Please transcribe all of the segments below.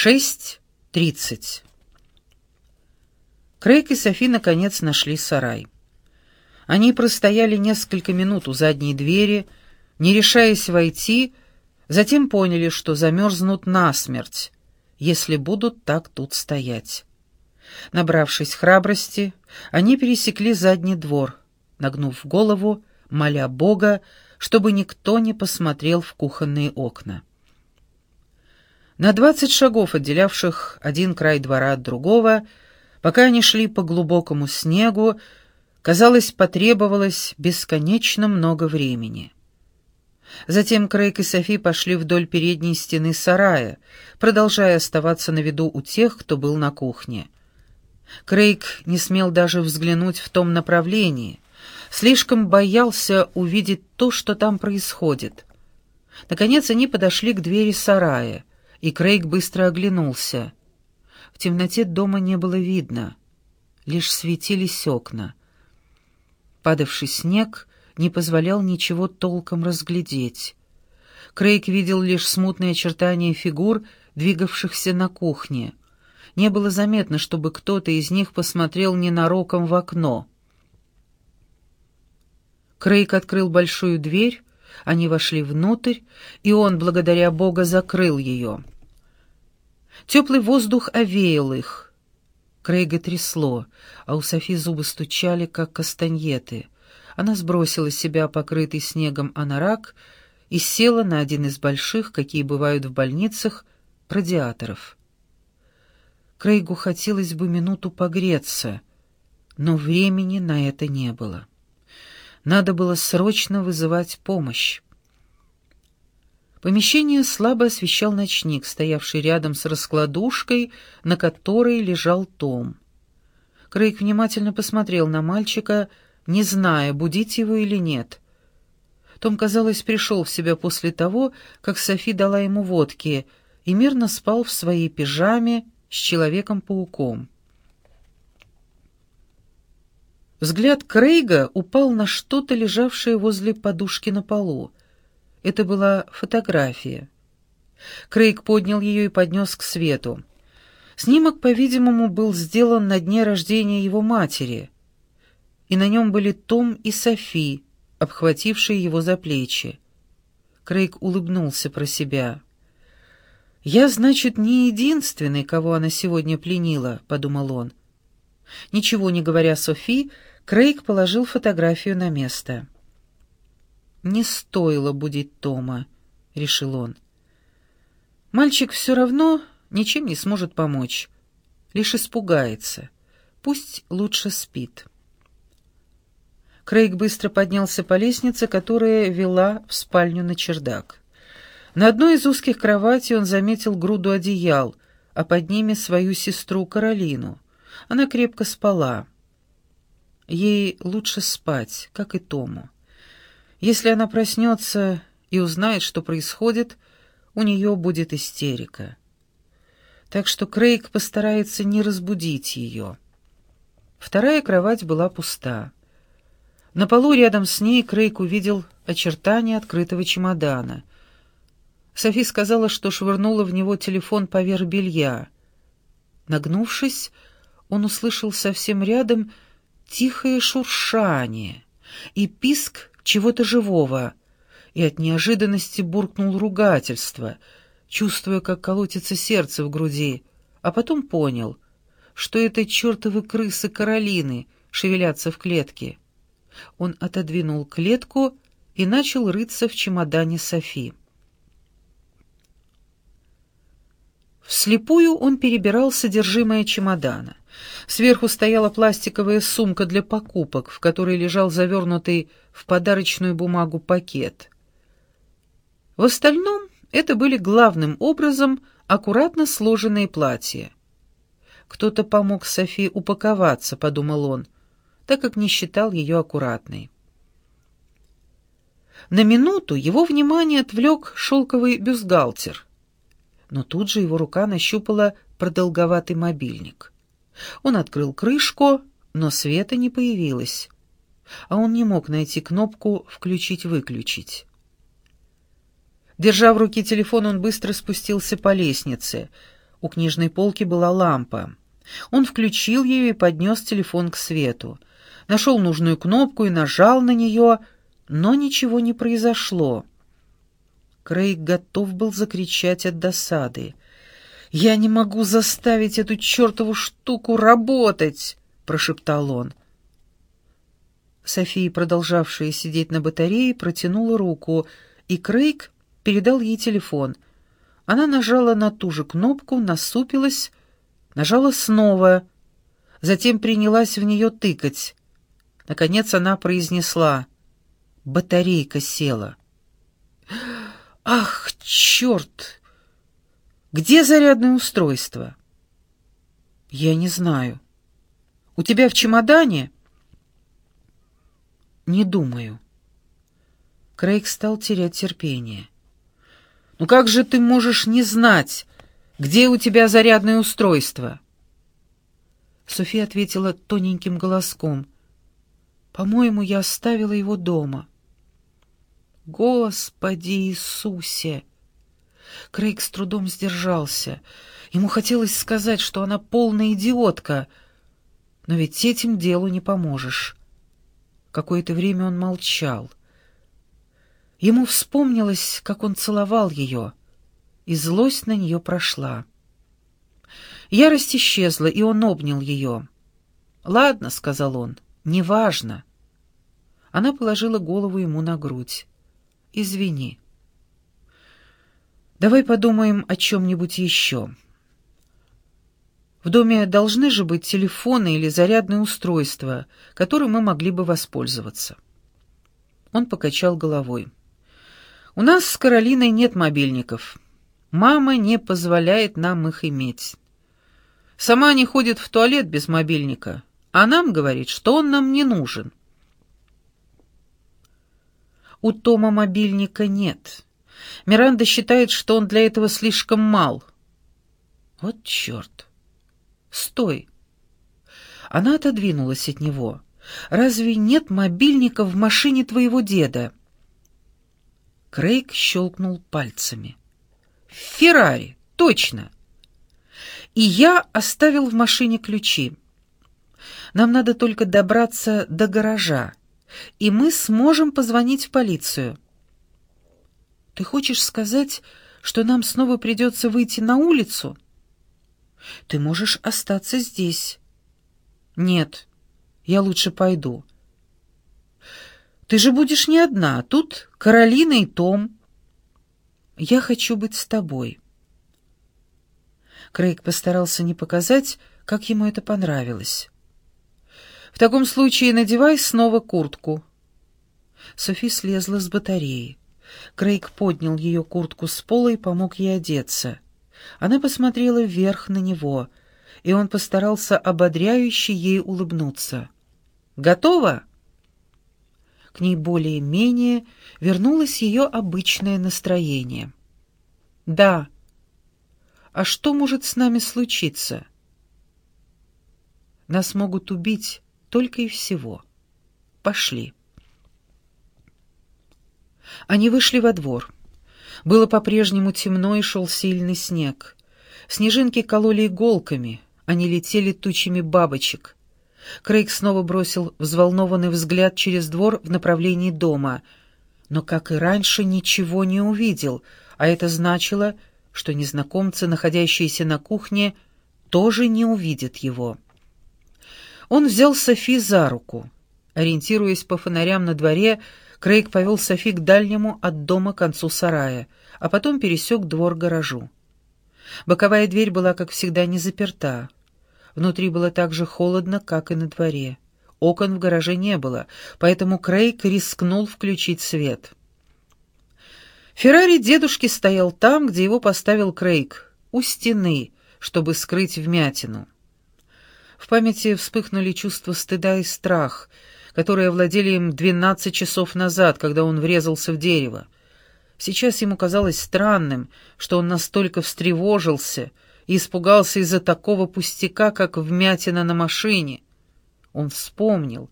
Шесть тридцать. Крейг и Софи наконец нашли сарай. Они простояли несколько минут у задней двери, не решаясь войти, затем поняли, что замерзнут насмерть, если будут так тут стоять. Набравшись храбрости, они пересекли задний двор, нагнув голову, моля Бога, чтобы никто не посмотрел в кухонные окна. На двадцать шагов, отделявших один край двора от другого, пока они шли по глубокому снегу, казалось, потребовалось бесконечно много времени. Затем Крейг и Софи пошли вдоль передней стены сарая, продолжая оставаться на виду у тех, кто был на кухне. Крейг не смел даже взглянуть в том направлении, слишком боялся увидеть то, что там происходит. Наконец они подошли к двери сарая и Крейг быстро оглянулся. В темноте дома не было видно, лишь светились окна. Падавший снег не позволял ничего толком разглядеть. Крейг видел лишь смутные очертания фигур, двигавшихся на кухне. Не было заметно, чтобы кто-то из них посмотрел ненароком в окно. Крейг открыл большую дверь они вошли внутрь, и он, благодаря Бога, закрыл ее. Теплый воздух овеял их. Крейга трясло, а у Софи зубы стучали, как кастаньеты. Она сбросила с себя покрытый снегом анорак и села на один из больших, какие бывают в больницах, радиаторов. Крейгу хотелось бы минуту погреться, но времени на это не было. Надо было срочно вызывать помощь. Помещение слабо освещал ночник, стоявший рядом с раскладушкой, на которой лежал Том. Крейг внимательно посмотрел на мальчика, не зная, будить его или нет. Том, казалось, пришел в себя после того, как Софи дала ему водки, и мирно спал в своей пижаме с Человеком-пауком. Взгляд Крейга упал на что-то, лежавшее возле подушки на полу. Это была фотография. Крейг поднял ее и поднес к свету. Снимок, по-видимому, был сделан на дне рождения его матери, и на нем были Том и Софи, обхватившие его за плечи. Крейг улыбнулся про себя. «Я, значит, не единственный, кого она сегодня пленила», — подумал он. Ничего не говоря Софи, Крейг положил фотографию на место. «Не стоило будить Тома», — решил он. «Мальчик все равно ничем не сможет помочь, лишь испугается. Пусть лучше спит». Крейг быстро поднялся по лестнице, которая вела в спальню на чердак. На одной из узких кроватей он заметил груду одеял, а под ними свою сестру Каролину. Она крепко спала. Ей лучше спать, как и Тому. Если она проснется и узнает, что происходит, у нее будет истерика. Так что Крейг постарается не разбудить ее. Вторая кровать была пуста. На полу рядом с ней Крейг увидел очертания открытого чемодана. Софи сказала, что швырнула в него телефон поверх белья. Нагнувшись, он услышал совсем рядом тихое шуршание и писк чего-то живого, и от неожиданности буркнул ругательство, чувствуя, как колотится сердце в груди, а потом понял, что это чертовы крысы Каролины шевелятся в клетке. Он отодвинул клетку и начал рыться в чемодане Софи. Вслепую он перебирал содержимое чемодана. Сверху стояла пластиковая сумка для покупок, в которой лежал завернутый в подарочную бумагу пакет. В остальном это были главным образом аккуратно сложенные платья. «Кто-то помог Софи упаковаться», — подумал он, так как не считал ее аккуратной. На минуту его внимание отвлек шелковый бюстгальтер но тут же его рука нащупала продолговатый мобильник. Он открыл крышку, но света не появилось, а он не мог найти кнопку «включить-выключить». Держа в руке телефон, он быстро спустился по лестнице. У книжной полки была лампа. Он включил ее и поднес телефон к свету. Нашел нужную кнопку и нажал на нее, но ничего не произошло. Крейг готов был закричать от досады. «Я не могу заставить эту чертову штуку работать!» — прошептал он. София, продолжавшая сидеть на батарее, протянула руку, и Крейг передал ей телефон. Она нажала на ту же кнопку, насупилась, нажала снова, затем принялась в нее тыкать. Наконец она произнесла «Батарейка села». «Ах, черт! Где зарядное устройство?» «Я не знаю. У тебя в чемодане?» «Не думаю». Крейг стал терять терпение. «Ну как же ты можешь не знать, где у тебя зарядное устройство?» София ответила тоненьким голоском — по-моему, я оставила его дома. Господи Иисусе! Крейг с трудом сдержался. Ему хотелось сказать, что она полная идиотка, но ведь этим делу не поможешь. Какое-то время он молчал. Ему вспомнилось, как он целовал ее, и злость на нее прошла. Ярость исчезла, и он обнял ее. «Ладно», — сказал он, — «неважно. Она положила голову ему на грудь. «Извини. Давай подумаем о чем-нибудь еще. В доме должны же быть телефоны или зарядные устройства, которым мы могли бы воспользоваться». Он покачал головой. «У нас с Каролиной нет мобильников. Мама не позволяет нам их иметь. Сама не ходит в туалет без мобильника, а нам говорит, что он нам не нужен. У Тома мобильника нет. Миранда считает, что он для этого слишком мал. Вот черт. Стой. Она отодвинулась от него. Разве нет мобильника в машине твоего деда? Крейг щелкнул пальцами. «Феррари, точно!» «И я оставил в машине ключи. Нам надо только добраться до гаража и мы сможем позвонить в полицию. Ты хочешь сказать, что нам снова придется выйти на улицу? Ты можешь остаться здесь. Нет, я лучше пойду. Ты же будешь не одна, тут Каролина и Том. Я хочу быть с тобой. Крейг постарался не показать, как ему это понравилось. В таком случае надевай снова куртку». Софи слезла с батареи. Крейг поднял ее куртку с пола и помог ей одеться. Она посмотрела вверх на него, и он постарался ободряюще ей улыбнуться. «Готово?» К ней более-менее вернулось ее обычное настроение. «Да. А что может с нами случиться?» «Нас могут убить, только и всего. Пошли. Они вышли во двор. Было по-прежнему темно и шел сильный снег. Снежинки кололи иголками, они летели тучами бабочек. Крейг снова бросил взволнованный взгляд через двор в направлении дома, но, как и раньше, ничего не увидел, а это значило, что незнакомцы, находящиеся на кухне, тоже не увидят его. Он взял Софи за руку. Ориентируясь по фонарям на дворе, Крейг повел Софи к дальнему от дома концу сарая, а потом пересек двор гаражу. Боковая дверь была, как всегда, не заперта. Внутри было так же холодно, как и на дворе. Окон в гараже не было, поэтому Крейг рискнул включить свет. Феррари дедушки стоял там, где его поставил Крейг, у стены, чтобы скрыть вмятину. В памяти вспыхнули чувства стыда и страх, которые овладели им двенадцать часов назад, когда он врезался в дерево. Сейчас ему казалось странным, что он настолько встревожился и испугался из-за такого пустяка, как вмятина на машине. Он вспомнил,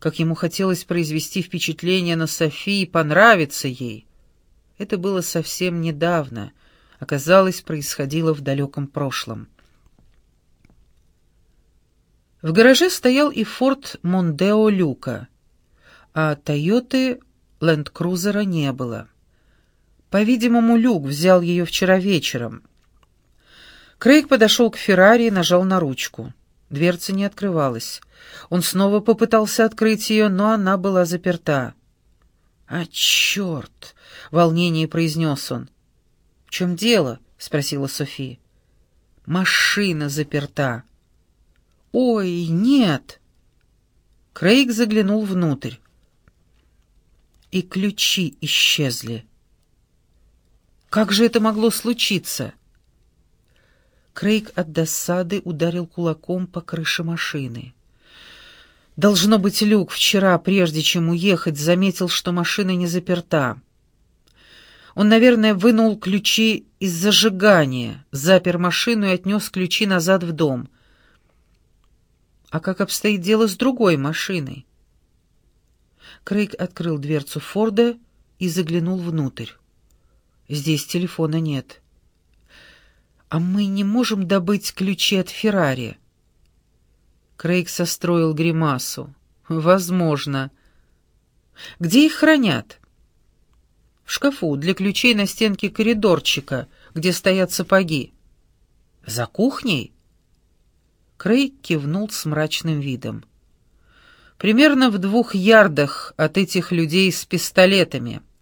как ему хотелось произвести впечатление на Софи и понравиться ей. Это было совсем недавно, оказалось, происходило в далеком прошлом. В гараже стоял и форт Мондео Люка, а Тойоты Ленд-Крузера не было. По-видимому, Люк взял ее вчера вечером. Крейг подошел к Феррари и нажал на ручку. Дверца не открывалась. Он снова попытался открыть ее, но она была заперта. «А, черт!» — в волнении произнес он. «В чем дело?» — спросила София. «Машина заперта». «Ой, нет!» Крейг заглянул внутрь. И ключи исчезли. Как же это могло случиться? Крейг от досады ударил кулаком по крыше машины. Должно быть, Люк вчера, прежде чем уехать, заметил, что машина не заперта. Он, наверное, вынул ключи из зажигания, запер машину и отнес ключи назад в дом. А как обстоит дело с другой машиной? Крейг открыл дверцу Форда и заглянул внутрь. Здесь телефона нет. А мы не можем добыть ключи от Феррари. Крейг состроил гримасу. Возможно. Где их хранят? В шкафу для ключей на стенке коридорчика, где стоят сапоги. За кухней? Крейг кивнул с мрачным видом. Примерно в двух ярдах от этих людей с пистолетами —